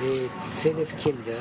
ve senin fikrin de